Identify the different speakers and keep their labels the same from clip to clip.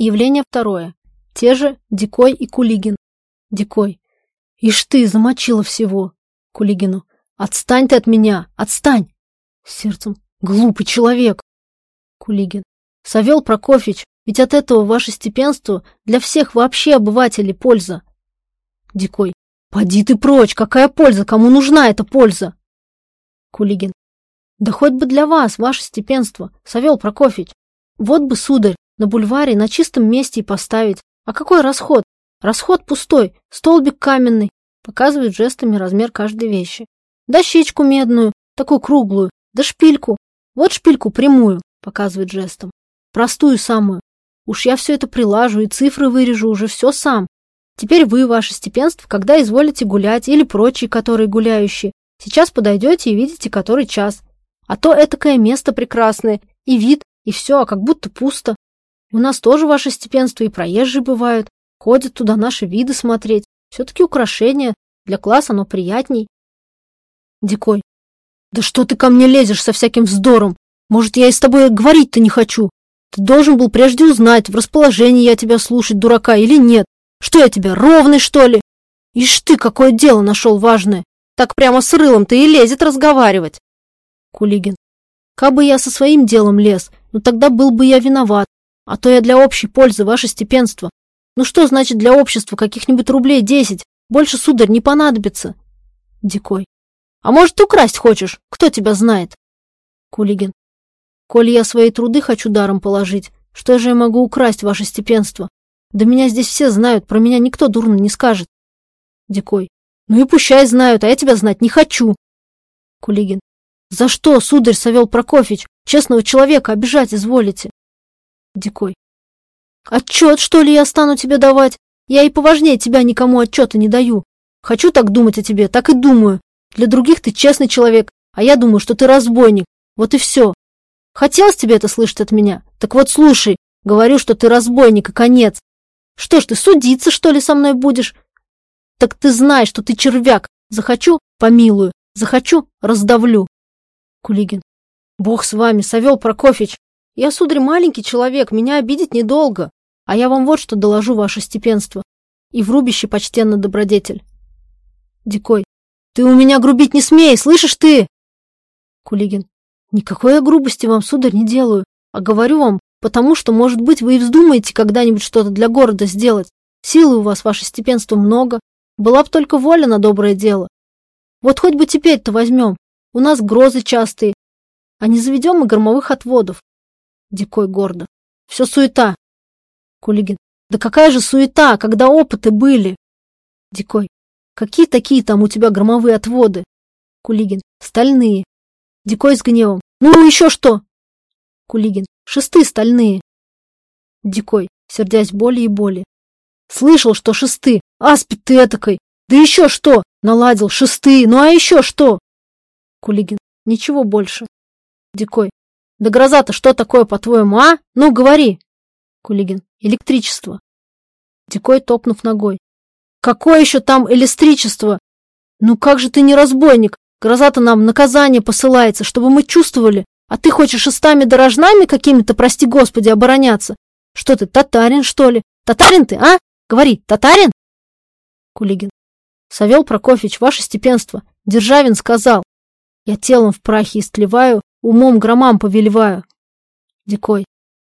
Speaker 1: Явление второе. Те же Дикой и Кулигин. Дикой. Ишь ты, замочила всего. Кулигину. Отстань ты от меня, отстань. Сердцем. Глупый человек. Кулигин. Савел Прокофьевич, ведь от этого ваше степенство для всех вообще обывателей польза. Дикой. Поди ты прочь, какая польза, кому нужна эта польза? Кулигин. Да хоть бы для вас, ваше степенство, Савел Прокофьевич. Вот бы, сударь, на бульваре на чистом месте и поставить. А какой расход? Расход пустой, столбик каменный. Показывает жестами размер каждой вещи. Дощечку медную, такую круглую, да шпильку. Вот шпильку прямую, показывает жестом. Простую самую. Уж я все это прилажу и цифры вырежу, уже все сам. Теперь вы, ваше степенство, когда изволите гулять, или прочие, которые гуляющие, сейчас подойдете и видите, который час. А то этакое место прекрасное, и вид, и все, а как будто пусто. У нас тоже ваше степенство и проезжие бывают, ходят туда наши виды смотреть. Все-таки украшения, для класса оно приятней. Дикой. Да что ты ко мне лезешь со всяким вздором? Может, я и с тобой говорить-то не хочу? Ты должен был прежде узнать, в расположении я тебя слушать, дурака, или нет. Что я тебя, ровный, что ли? Ишь ты, какое дело нашел важное. Так прямо с рылом-то и лезет разговаривать. Кулигин. Кабы я со своим делом лез, ну тогда был бы я виноват. А то я для общей пользы, ваше степенство. Ну что значит для общества каких-нибудь рублей десять? Больше, сударь, не понадобится. Дикой. А может, украсть хочешь? Кто тебя знает? Кулигин. Коль я свои труды хочу даром положить, что же я могу украсть, ваше степенство? Да меня здесь все знают, про меня никто дурно не скажет. Дикой. Ну и пущай знают, а я тебя знать не хочу. Кулигин. За что, сударь Савел Прокофьевич, честного человека обижать изволите? Дикой. Отчет, что ли, я стану тебе давать? Я и поважнее тебя никому отчета не даю. Хочу так думать о тебе, так и думаю. Для других ты честный человек, а я думаю, что ты разбойник. Вот и все. Хотелось тебе это слышать от меня? Так вот слушай, говорю, что ты разбойник и конец. Что ж ты, судиться, что ли, со мной будешь? Так ты знаешь, что ты червяк. Захочу – помилую, захочу – раздавлю. Кулигин. Бог с вами, Савел Прокофьевич. Я, сударь, маленький человек, меня обидеть недолго. А я вам вот что доложу, ваше степенство. И в рубище почтенно добродетель. Дикой. Ты у меня грубить не смей, слышишь ты? Кулигин. Никакой я грубости вам, сударь, не делаю. А говорю вам, потому что, может быть, вы и вздумаете когда-нибудь что-то для города сделать. Силы у вас, ваше степенство, много. Была бы только воля на доброе дело. Вот хоть бы теперь-то возьмем. У нас грозы частые. А не заведем мы громовых отводов. Дикой гордо. Все суета. Кулигин. Да какая же суета, когда опыты были? Дикой. Какие такие там у тебя громовые отводы? Кулигин. Стальные. Дикой с гневом. Ну еще что? Кулигин. Шесты стальные. Дикой, сердясь боли и боли. Слышал, что шесты. Аспид ты этакой. Да еще что? Наладил шесты. Ну а еще что? Кулигин. Ничего больше. Дикой. Да гроза-то что такое, по-твоему, а? Ну, говори. Кулигин. Электричество. Дикой, топнув ногой. Какое еще там электричество? Ну как же ты не разбойник? Гроза-то нам наказание посылается, чтобы мы чувствовали. А ты хочешь шестами дорожнами какими-то, прости господи, обороняться? Что ты, татарин, что ли? Татарин ты, а? Говори, татарин? Кулигин. Савел Прокофьевич, ваше степенство. Державин сказал. Я телом в прахе истлеваю, умом громам повелеваю. Дикой.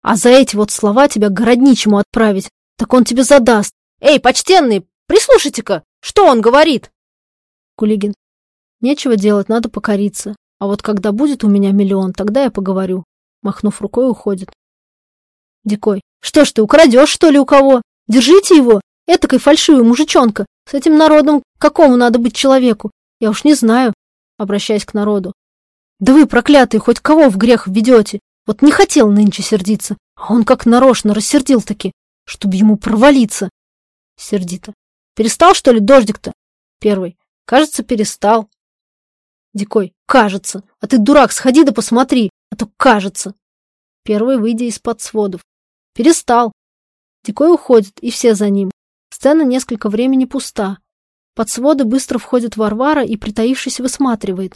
Speaker 1: А за эти вот слова тебя к городничему отправить, так он тебе задаст. Эй, почтенный, прислушайте-ка, что он говорит? Кулигин. Нечего делать, надо покориться. А вот когда будет у меня миллион, тогда я поговорю. Махнув рукой, уходит. Дикой. Что ж ты, украдешь, что ли, у кого? Держите его, этакой фальшивый мужичонка. С этим народом какому надо быть человеку? Я уж не знаю, обращаясь к народу. Да вы, проклятые, хоть кого в грех введете? Вот не хотел нынче сердиться, а он как нарочно рассердил-таки, чтобы ему провалиться. Сердито. Перестал, что ли, дождик-то? Первый. Кажется, перестал. Дикой. Кажется. А ты, дурак, сходи да посмотри, а то кажется. Первый, выйдя из-под сводов. Перестал. Дикой уходит, и все за ним. Сцена несколько времени пуста. Под своды быстро входит Варвара и, притаившись, высматривает.